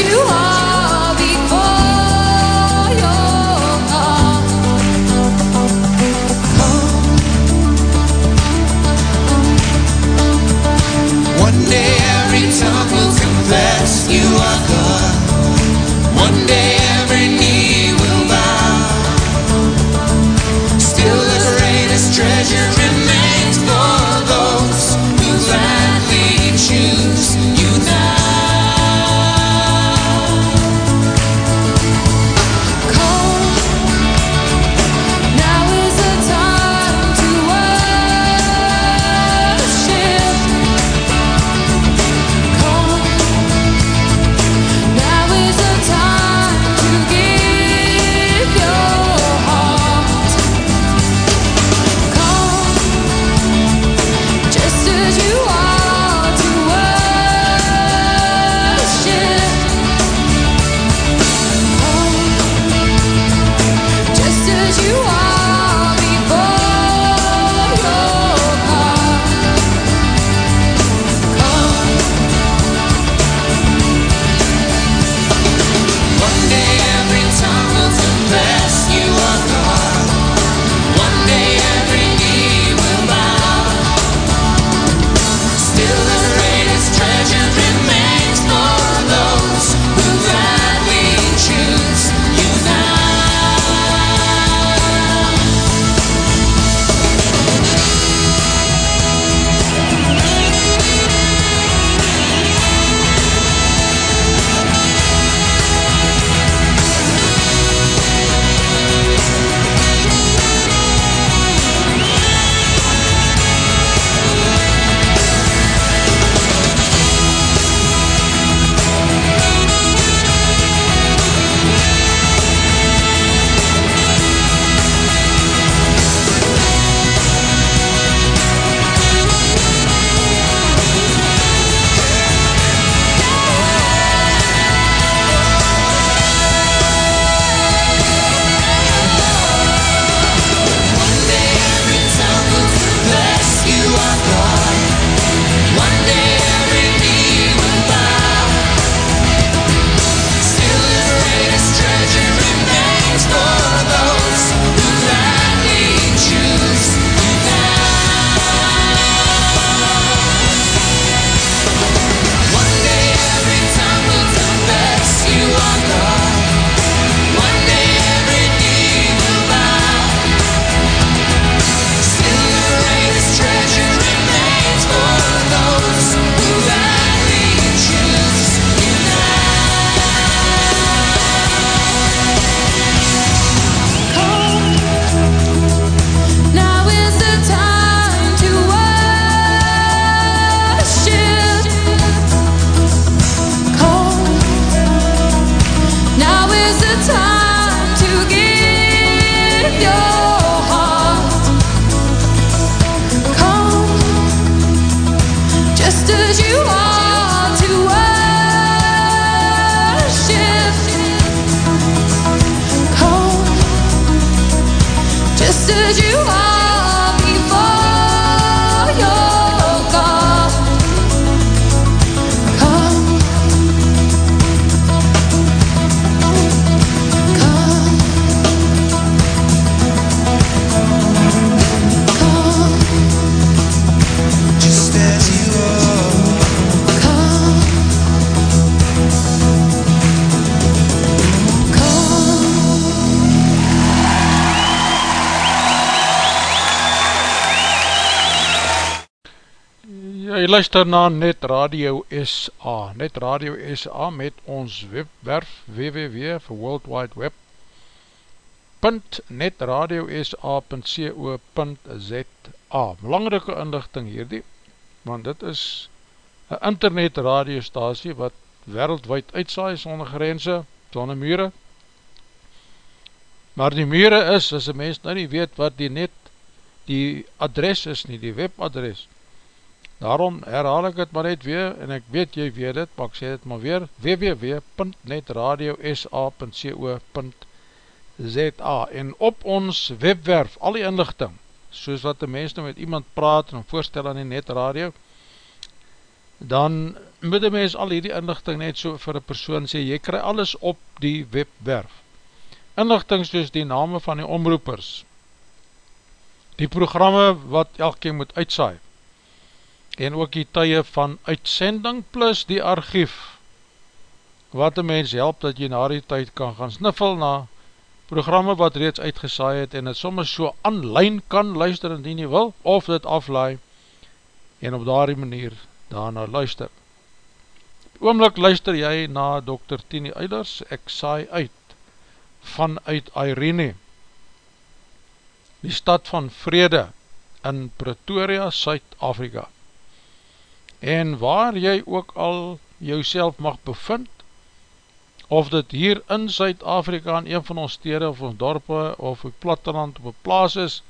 you are. Luister na Net Radio SA, Net Radio SA met ons webwerf www vir World Wide Web .netradiosa.co.za Belangrike inlichting hierdie, want dit is een internet radiostasie wat wereldwijd uitsaai sonder grense, sonder mure. Maar die mure is, as die mens nou nie weet wat die net die adres is nie, die webadres, Daarom herhaal ek het maar net weer, en ek weet jy weet het, maar ek sê het maar weer, www.netradiosa.co.za En op ons webwerf, al die inlichting, soos wat die mens nou met iemand praat en voorstel aan die netradio, dan moet die mens al die inlichting net so vir een persoon sê, jy kry alles op die webwerf. Inlichting soos die name van die omroepers, die programme wat elke moet uitsaai, en ook die tye van uitsending plus die archief wat die mens help dat jy na die tyd kan gaan sniffel na programme wat reeds uitgesaai het en het soms so online kan luister indien jy wil of dit aflaai en op daardie manier daarna luister oomlik luister jy na Dr. Tini Eilers ek saai uit vanuit Irene die stad van vrede in Pretoria, Suid-Afrika en waar jy ook al jouself mag bevind, of dit hier in Zuid-Afrika in een van ons stede of ons dorpe of een platteland of een plaas is,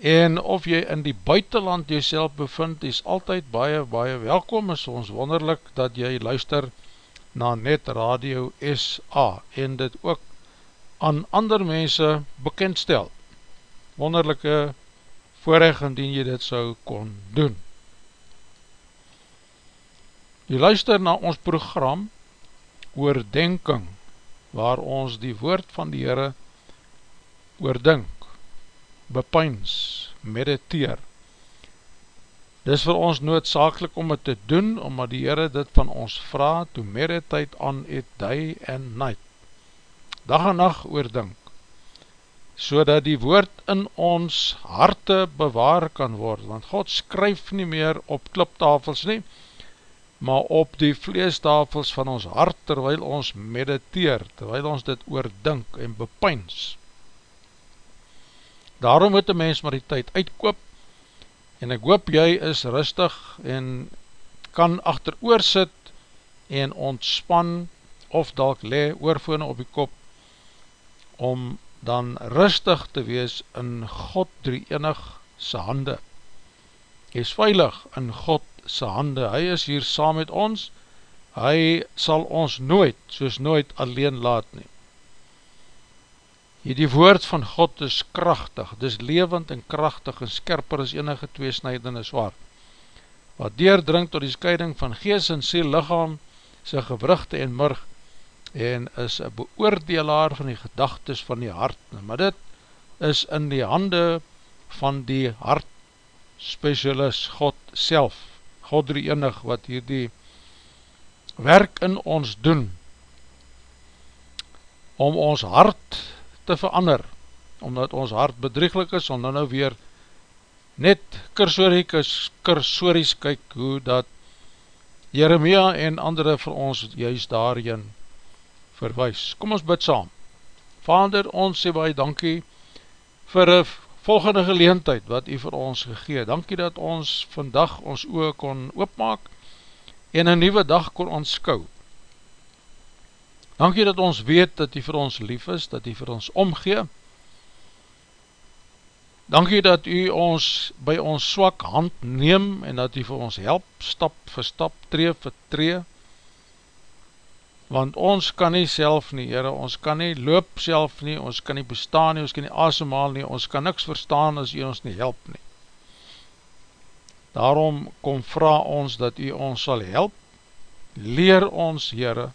en of jy in die buitenland jouself bevind, is altyd baie, baie welkom, is ons wonderlik dat jy luister na Net Radio SA, en dit ook aan ander mense bekendstel. Wonderlijke voorrecht indien jy dit sou kon doen. Jy luister na ons program Oordenking, waar ons die woord van die Heere oordink, bepeins, mediteer. Dis vir ons noodzakelik om het te doen, omdat die Heere dit van ons vraag, to meditate on it day and night. Dag en nacht oordink, so dat die woord in ons harte bewaar kan word, want God skryf nie meer op kliptafels nie, maar op die vleestafels van ons hart, terwyl ons mediteer, terwyl ons dit oordink en bepeins. Daarom moet die mens maar die tyd uitkoop, en ek hoop jy is rustig en kan achter oor sit en ontspan of dalk le oorvone op die kop, om dan rustig te wees in God drie enig sy hande. Hy is veilig in God sy hande, hy is hier saam met ons, hy sal ons nooit, soos nooit alleen laat nie. Hier die woord van God is krachtig, dis levend en krachtig en skerper as enige tweesnijdende zwaar, wat deerdring tot die scheiding van gees en siel, lichaam, sy gewrugte en murg, en is een beoordelaar van die gedagtes van die hart, maar dit is in die hande van die hart specialist God self, God drie enig wat hier die werk in ons doen om ons hart te verander omdat ons hart bedrieglik is om dan nou weer net kursories kyk hoe dat Jeremia en andere vir ons juist daarin verwijs. Kom ons bid saam. Vader, ons sê baie dankie vir een volgende geleentheid wat u vir ons gegee. Dankie dat ons vandag ons oor kon oopmaak en een nieuwe dag kon ons skou. Dankie dat ons weet dat u vir ons lief is, dat u vir ons omgee. Dankie dat u ons by ons swak hand neem en dat u vir ons help, stap vir stap, tree vir tree, want ons kan nie self nie, Heere, ons kan nie loop self nie, ons kan nie bestaan nie, ons kan nie asemhaal nie, ons kan niks verstaan as u ons nie help nie. Daarom kom vraag ons dat u ons sal help, leer ons, Heere,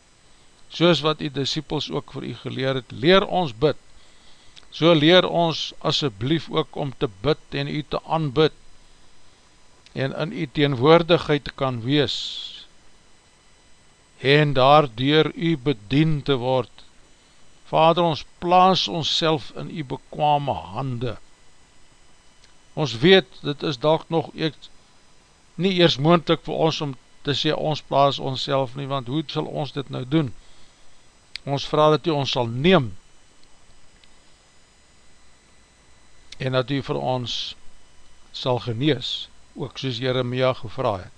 soos wat die disciples ook vir u geleer het, leer ons bid, so leer ons asseblief ook om te bid en u te aanbid, en in u teenwoordigheid kan wees, en daardoor u bedien te word. Vader, ons plaas ons self in u bekwame hande. Ons weet, dit is dalk nog ek, nie eers moendlik vir ons om te sê ons plaas ons self nie, want hoe sal ons dit nou doen? Ons vraag dat u ons sal neem en dat u vir ons sal genees, ook soos Jeremia gevraag het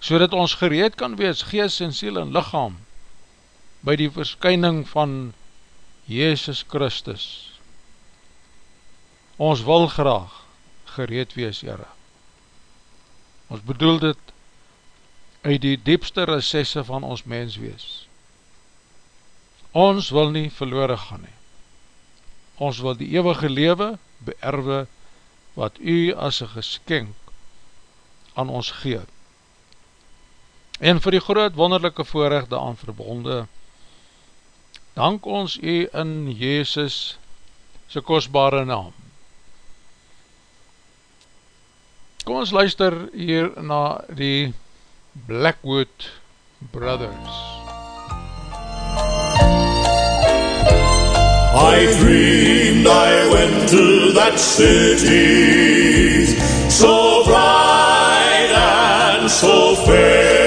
so dat ons gereed kan wees, gees en siel en lichaam, by die verskyning van Jezus Christus. Ons wil graag gereed wees, Heere. Ons bedoel dit uit die diepste recesse van ons mens wees. Ons wil nie verloore gaan nie. Ons wil die eeuwige lewe beerwe wat u as een geskenk aan ons gee. En vir die groot wonderlijke voorrecht daan verbonde, dank ons u in Jezus sy kostbare naam. Kom ons luister hier na die Blackwood Brothers. I dreamed I went to that city So bright and so fair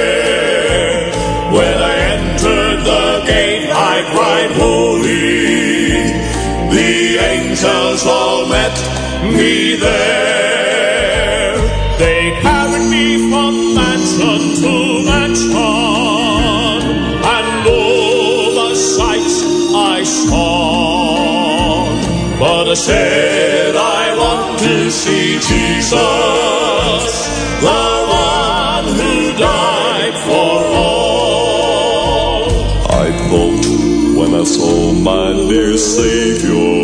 angels all met me there They carried me from mansion to mansion, and all the sights I saw. But I said I want to see Jesus, the one who died for all. I thought when I saw my dear Savior,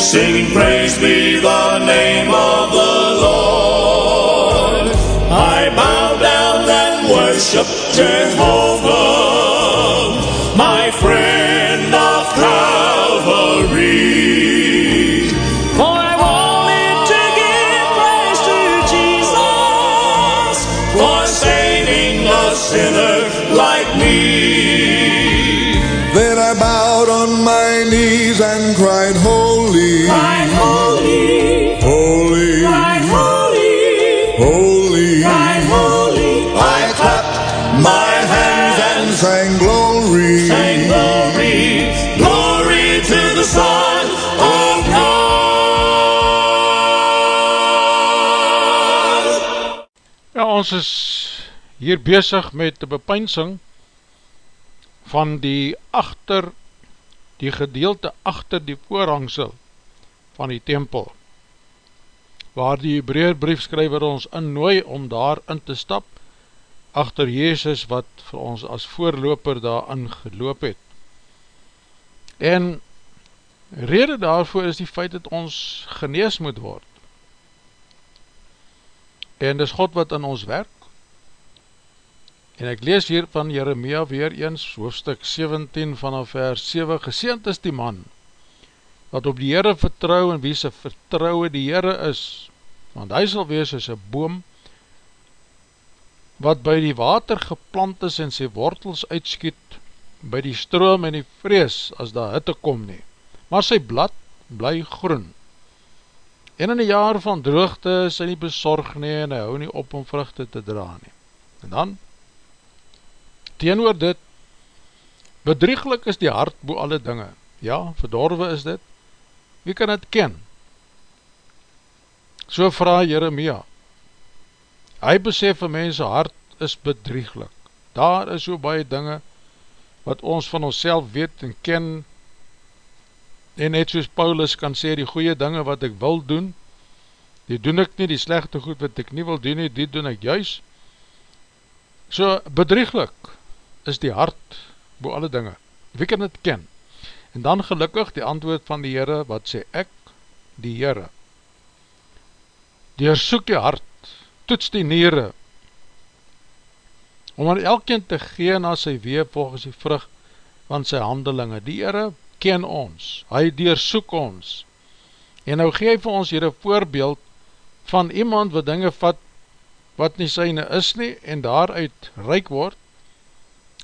singing praise be the name of the Lord. I bow down and worship Jehovah, my friend of Calvary. For I wanted to give praise to Jesus for saving a sinner like me. Then I bowed on my knees and cried, Holy. Cried, holy. Holy. Cried, holy. Holy. Cried, holy. I clapped my hands and Sang glory. sang glory, glory to the Son of God. Ja, ons is hier bezig met die bepeinsing van die achter, die gedeelte achter die voorhangsel van die tempel, waar die Hebreerbriefskrywer ons innooi om daar in te stap, achter Jezus wat vir ons as voorloper daar ingeloop het. En rede daarvoor is die feit dat ons genees moet word. En dis God wat in ons werk, En ek lees hier van Jeremia weer eens, hoofstuk 17 vanaf vers 7, Geseend is die man, wat op die Heere vertrouw en wie sy vertrouwe die Heere is, want hy sal wees as een boom, wat by die water geplant is en sy wortels uitskiet, by die stroom en die vrees, as daar hitte kom nie, maar sy blad bly groen. En in die jaar van droogte is hy nie bezorg nie, en hy hou nie op om vruchte te dra nie. En dan, teenoor dit, bedrieglik is die hart boe alle dinge, ja, verdorwe is dit, wie kan het ken? So vraag Jeremia, hy besef een mense hart is bedrieglik, daar is so baie dinge, wat ons van ons weet en ken, en net soos Paulus kan sê, die goeie dinge wat ek wil doen, die doen ek nie, die slechte goed wat ek nie wil doen nie, die doen ek juist, so bedrieglik, is die hart bo alle dinge. Wie kan het ken? En dan gelukkig die antwoord van die Heere, wat sê ek, die Heere. Deersoek die hart, toets die nere, om aan elkeen te gee na sy wee volgens die vrug van sy handelinge. Die Heere ken ons, hy deersoek ons, en nou geef ons hier een voorbeeld van iemand wat dinge vat, wat nie syne is nie, en daaruit ryk word,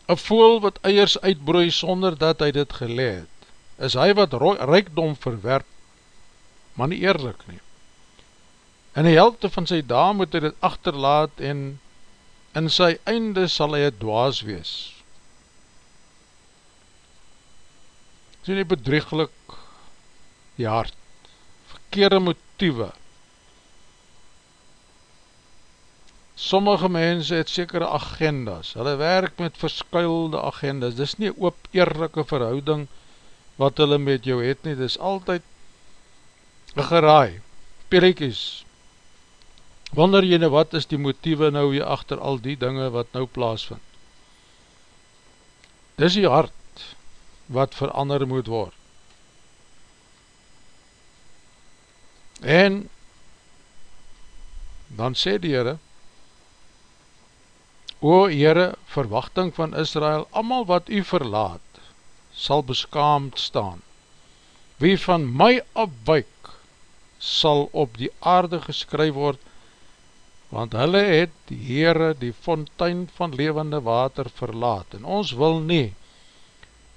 Een voel wat eiers uitbroei sonder dat hy dit geleed, is hy wat rijkdom verwerp, maar nie eerlik nie. In die helte van sy daan moet hy dit achterlaat en in sy einde sal hy het dwaas wees. Sê nie bedrieglik die hart, verkeerde motieve, sommige mense het sekere agendas, hulle werk met verskuilde agendas, dis nie oop eerlijke verhouding wat hulle met jou het nie, dis altyd geraai, perekies, wonder jy nou wat is die motieve nou hier achter al die dinge wat nou plaasvind. Dis die hart wat verander moet word. En dan sê die Heere, O Heere, verwachting van Israel, amal wat u verlaat, sal beskaamd staan. Wie van my afwyk, sal op die aarde geskryf word, want hulle het die Heere die fontein van levende water verlaat, en ons wil nie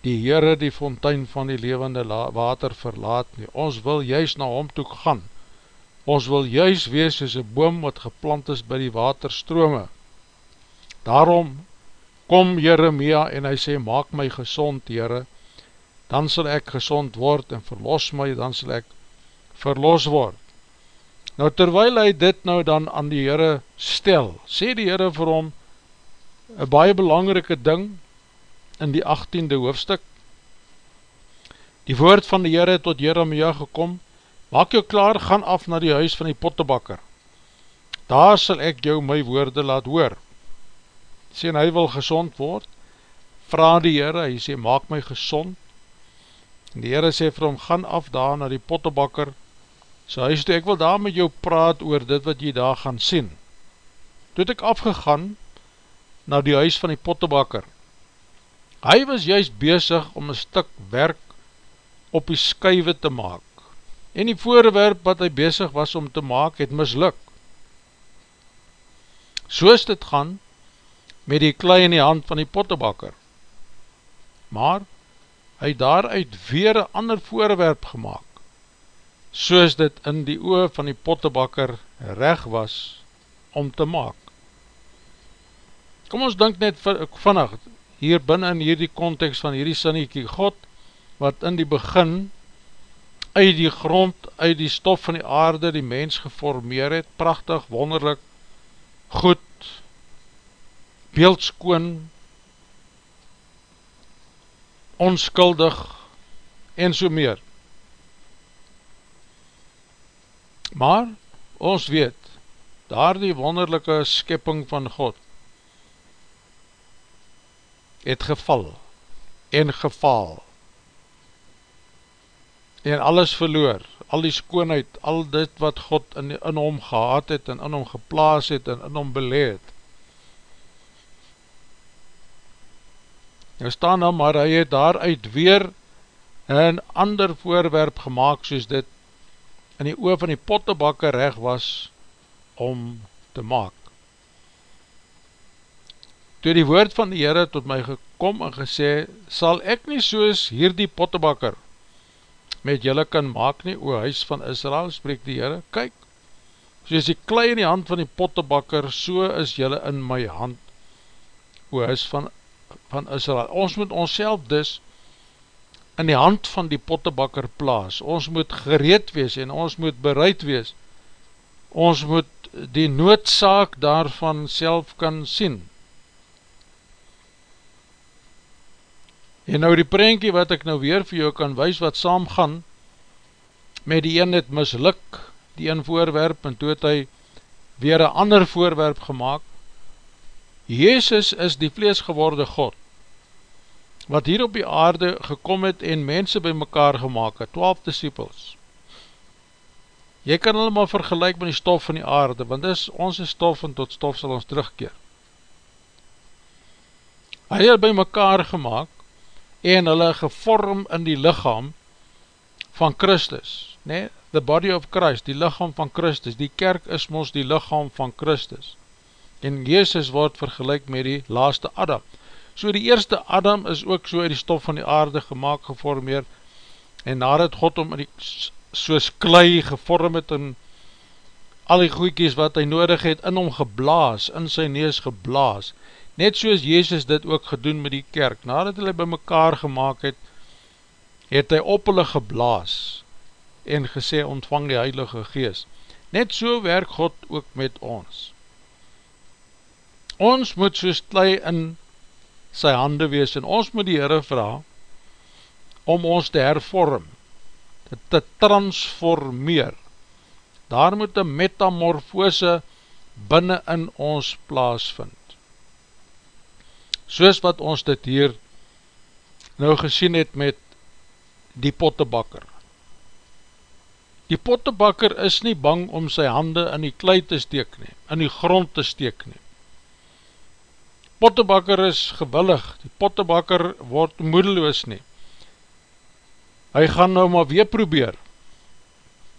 die Heere die fontein van die levende water verlaat nie, ons wil juist na hom toe gaan, ons wil juist wees as een boom wat geplant is by die waterstrome, Daarom kom Jeremia en hy sê, maak my gezond, Heere, dan sal ek gezond word en verlos my, dan sal ek verlos word. Nou terwijl hy dit nou dan aan die Heere stel, sê die Heere vir hom, een baie belangrike ding in die 18e hoofstuk, die woord van die Heere tot Jeremia gekom, maak jou klaar, gaan af na die huis van die pottebakker, daar sal ek jou my woorde laat hoor, sê hy wil gezond word, vraag die Heere, hy sê, maak my gezond, en die Heere sê vir hom, gaan af daar na die pottebakker, so hy sê, ek wil daar met jou praat oor dit wat jy daar gaan sien. Toe het ek afgegaan, na die huis van die pottebakker, hy was juist bezig om een stuk werk op die skuive te maak, en die voorwerp wat hy bezig was om te maak, het misluk. Soos dit gaan, met die klei in die hand van die pottebakker. Maar, hy daaruit weer een ander voorwerp gemaakt, soos dit in die oor van die pottebakker reg was om te maak. Kom ons denk net vannacht, hier binnen in hierdie context van hierdie sinniekie God, wat in die begin uit die grond, uit die stof van die aarde die mens geformeer het, prachtig, wonderlik, goed, beeldskoon, onskuldig en so meer. Maar ons weet, daar die wonderlijke skipping van God het geval en geval en alles verloor, al die skoonheid, al dit wat God in, in hom gehad het en in hom geplaas het en in hom beleed, Nou staan nou maar, hy het daaruit weer een ander voorwerp gemaakt soos dit in die oor van die pottebakke reg was om te maak. Toe die woord van die Heere tot my gekom en gesê, sal ek nie soos hier die pottebakker met julle kan maak nie, o huis van Israel, spreek die Heere, kyk, soos die klei in die hand van die pottebakker, so is julle in my hand, o huis van van Israel. Ons moet ons dus in die hand van die pottebakker plaas. Ons moet gereed wees en ons moet bereid wees. Ons moet die noodzaak daarvan self kan sien. En nou die prentjie wat ek nou weer vir jou kan wees wat saam gaan met die een het misluk, die een voorwerp en toe het hy weer een ander voorwerp gemaakt Jezus is die vleesgeworde God, wat hier op die aarde gekom het en mense by mekaar gemaakt het, 12 disciples. Jy kan hulle maar vergelijk met die stof van die aarde, want dis ons stof en tot stof sal ons terugkeer. Hy het by mekaar gemaakt en hulle gevorm in die lichaam van Christus, nee, the body of Christ, die lichaam van Christus, die kerk is ons die lichaam van Christus en Jezus word vergelijk met die laaste Adam. So die eerste Adam is ook so uit die stof van die aarde gemaakt, geformeer, en nadat God om die, soos klei gevorm het, en al die goeikies wat hy nodig het, in hom geblaas, in sy nees geblaas, net soos Jezus dit ook gedoen met die kerk, nadat hy by mekaar gemaakt het, het hy op hulle geblaas, en gesê, ontvang die Heilige Geest. Net so werk God ook met ons. Ons moet soos klei in sy hande wees en ons moet die Heere vraag om ons te hervorm, te transformeer. Daar moet een metamorfose binnen in ons plaas vind. Soos wat ons dit hier nou gesien het met die pottebakker. Die pottebakker is nie bang om sy hande in die klei te steek nie, in die grond te steek nie. Pottebakker is gewillig, die pottebakker word moedeloos nie. Hy gaan nou maar weer probeer.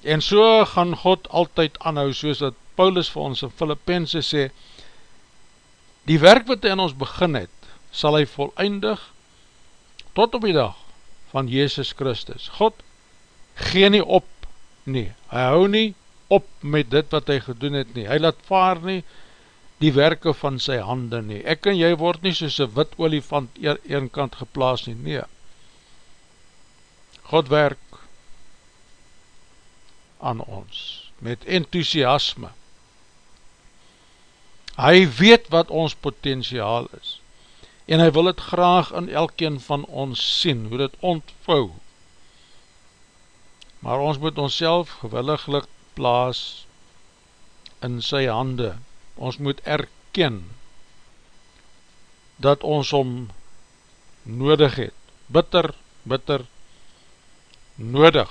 En so gaan God altyd anhou, soos dat Paulus vir ons in Filippense sê, die werk wat hy in ons begin het, sal hy voleindig tot op die dag van Jezus Christus. God gee nie op nie, hy hou nie op met dit wat hy gedoen het nie, hy laat vaar nie die werke van sy hande nie, ek en jy word nie soos een wit olifant een kant geplaas nie, nee, God werk aan ons, met enthousiasme, hy weet wat ons potentiaal is, en hy wil het graag in elkeen van ons sien, hoe dit ontvou, maar ons moet ons self gewilliglik plaas in sy hande, ons moet erken dat ons om nodig het, bitter, bitter nodig.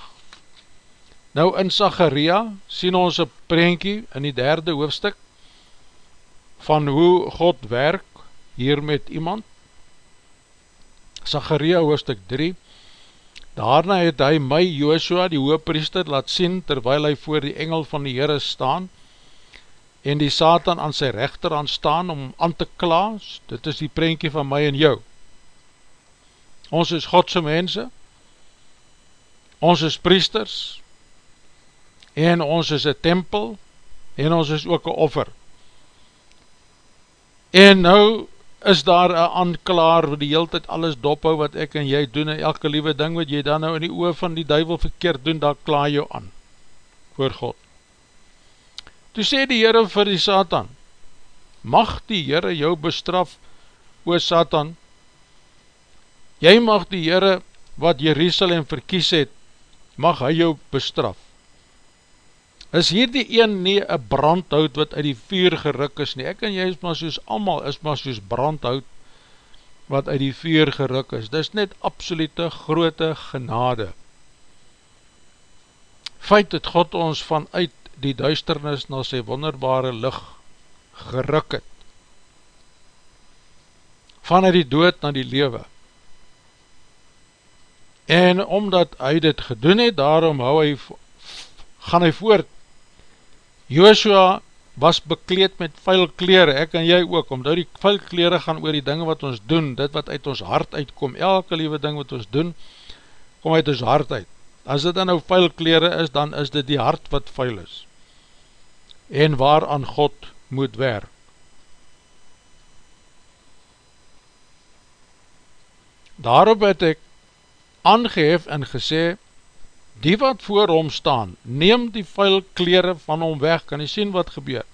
Nou in Zacharia sien ons een prentjie in die derde hoofstuk van hoe God werk hier met iemand. Zacharia hoofstuk 3 Daarna het hy my Joshua die hoopriester laat sien terwyl hy voor die engel van die Heere staan en die Satan aan sy rechter aan staan om aan te klaas. Dit is die prentje van my en jou. Ons is Godse mense, ons is priesters en ons is een tempel en ons is ook een offer. En nou is daar een aanklaar wat die hele tijd alles dophou wat ek en jy doen en elke liewe ding wat jy dan nou in die oor van die duivel verkeerd doen, daar klaar jou aan voor God. Toe sê die Heere vir die Satan, mag die Heere jou bestraf, o Satan, jy mag die Heere wat Jerusalem verkies het, mag hy jou bestraf. Is hier die een nie een brandhout wat uit die vuur geruk is nie, ek en jy is maar soos allemaal is maar soos brandhout wat uit die vuur geruk is, dit is net absolute grote genade. Feit het God ons vanuit die duisternis na sy wonderbare licht geruk het, vanuit die dood na die lewe, en omdat hy dit gedoen het, daarom hou hy, gaan hy voort. Joshua was bekleed met vuil kleren, ek en jy ook, omdat die vuil kleren gaan oor die dinge wat ons doen, dit wat uit ons hart uitkom, elke liewe ding wat ons doen, kom uit ons hart uit. As dit dan nou vuil kleren is, dan is dit die hart wat vuil is, en waaraan God moet werk. Daarop het ek aangehef en gesê, die wat voor hom staan, neem die vuil kleren van hom weg, kan jy sien wat gebeur,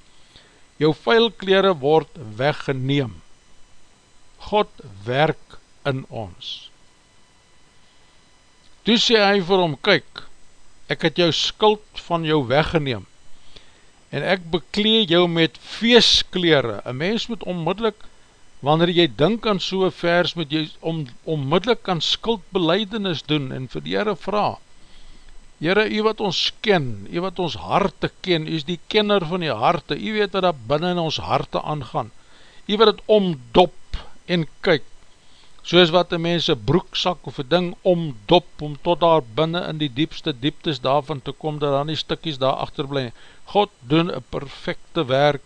jou vuil kleren word weggeneem, God werk in ons, toe sê hy vir hom, kyk, ek het jou skuld van jou weggeneem, en ek beklee jou met feestkleren, een mens moet onmiddellik, wanneer jy dink aan so'n vers, moet jy om, onmiddellik aan skuldbeleidenis doen, en vir die Heere vraag, Heere, u wat ons ken, u wat ons harte ken, u is die kenner van die harte, u weet wat daar binnen in ons harte aangaan, u wat het omdop en kyk, soos wat die mens een broeksak of een ding omdop, om tot daar binnen in die diepste dieptes daarvan te kom, dat dan die stikkies daar achterblij. God doen een perfecte werk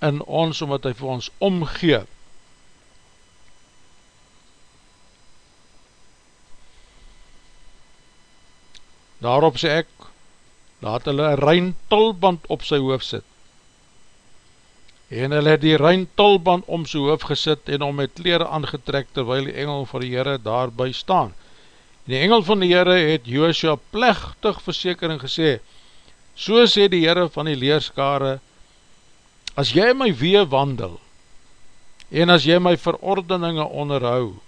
in ons, omdat hy vir ons omgeef, Daarop sê ek, laat hulle een rein tolband op sy hoofd sit. En hulle het die rein tolband om sy hoofd gesit en om met kleren aangetrek terwijl die engel van die Heere daarby staan. En die engel van die Heere het Joosja plechtig versekering gesê, so sê die Heere van die leerskare, as jy my wee wandel en as jy my verordeninge onderhou,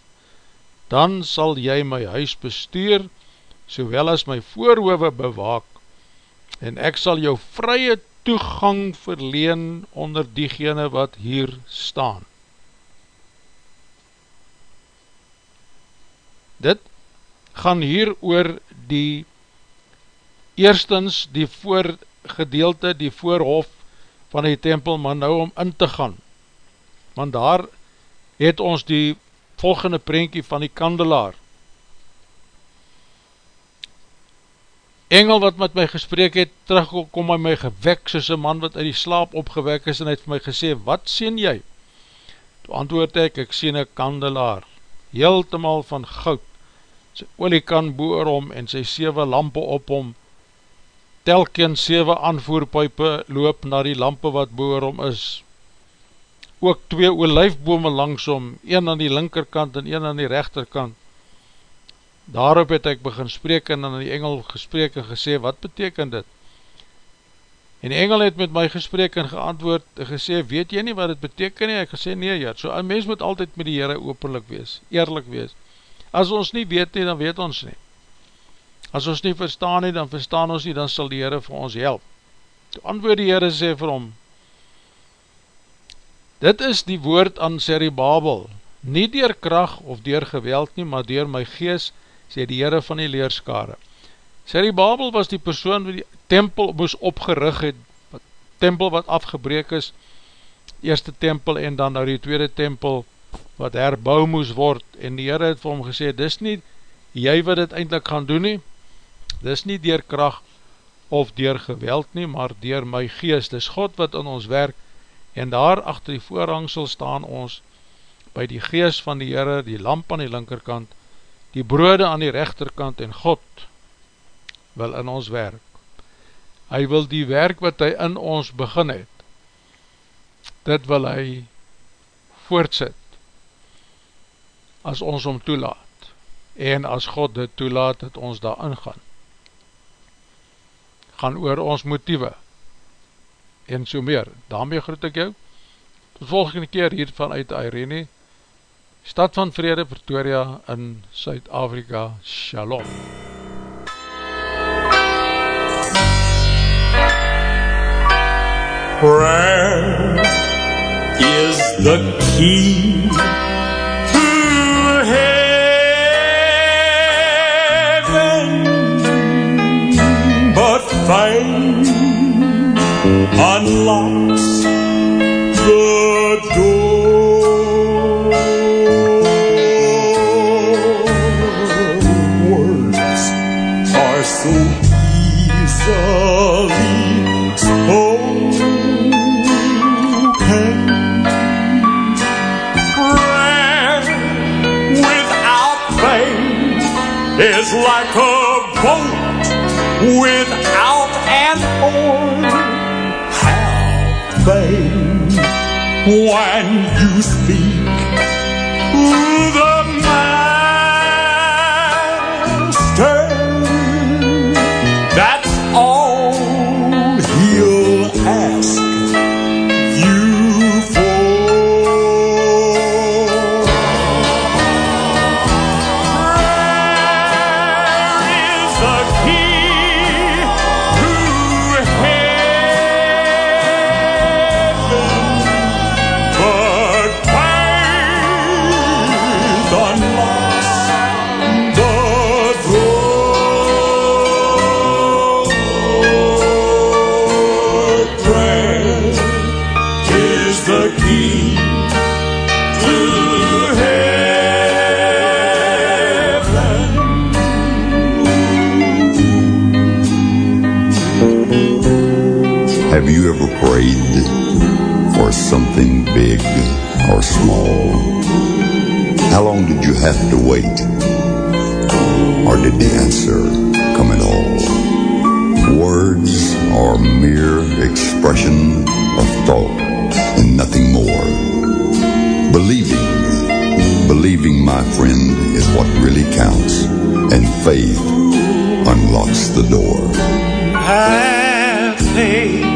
dan sal jy my huis bestuur, sowel as my voorhove bewaak, en ek sal jou vrye toegang verleen onder diegene wat hier staan. Dit gaan hier oor die eerstens die voorgedeelte, die voorhof van die tempel, maar nou om in te gaan. Want daar het ons die volgende prentjie van die kandelaar. Engel wat met my gesprek het, terugkom by my gewek, soos een man wat uit die slaap opgewek is, en het vir my gesê, wat sien jy? Toe antwoord ek, ek sien een kandelaar, heeltemaal van goud, sy oliekan boer om, en sy 7 lampe op om, telkien 7 aanvoerpuipe loop na die lampe wat boer om is, ook twee olijfbome langsom, een aan die linkerkant en een aan die rechterkant. Daarop het ek begin spreek en aan die engel gesprek en gesê, wat beteken dit? En die engel het met my gesprek en geantwoord en gesê, weet jy nie wat dit beteken nie? Ek gesê, nee ja, so een mens moet altyd met die Heere openlik wees, eerlik wees. As ons nie weet nie, dan weet ons nie. As ons nie verstaan nie, dan verstaan ons nie, dan sal die Heere vir ons help. Toe antwoord die Heere sê vir hom, Dit is die woord aan Seribabel, nie dier kracht of dier geweld nie, maar dier my gees, sê die Heere van die leerskare. Seribabel was die persoon wat die tempel moes opgerig het, wat tempel wat afgebreek is, eerste tempel en dan nou die tweede tempel wat herbou moes word, en die Heere het vir hom gesê, dis nie jy wat dit eindelijk gaan doen nie, dis nie dier kracht of dier geweld nie, maar dier my gees, dis God wat in ons werk, en daar achter die voorhangsel staan ons by die gees van die Heere, die lamp aan die linkerkant, die broode aan die rechterkant en God wil in ons werk. Hy wil die werk wat hy in ons begin het, dit wil hy voortsit as ons om toelaat en as God dit toelaat dat ons daar ingaan. Gaan oor ons motieve en so meer. Daarmee groet ek jou. Tot volgende keer hier vanuit Irene, Stad van Vrede, Pretoria in Suid-Afrika. Shalom. Prayer is the key to heaven, but faith unlocks the door. When you speak friend, is what really counts, and faith unlocks the door. Have faith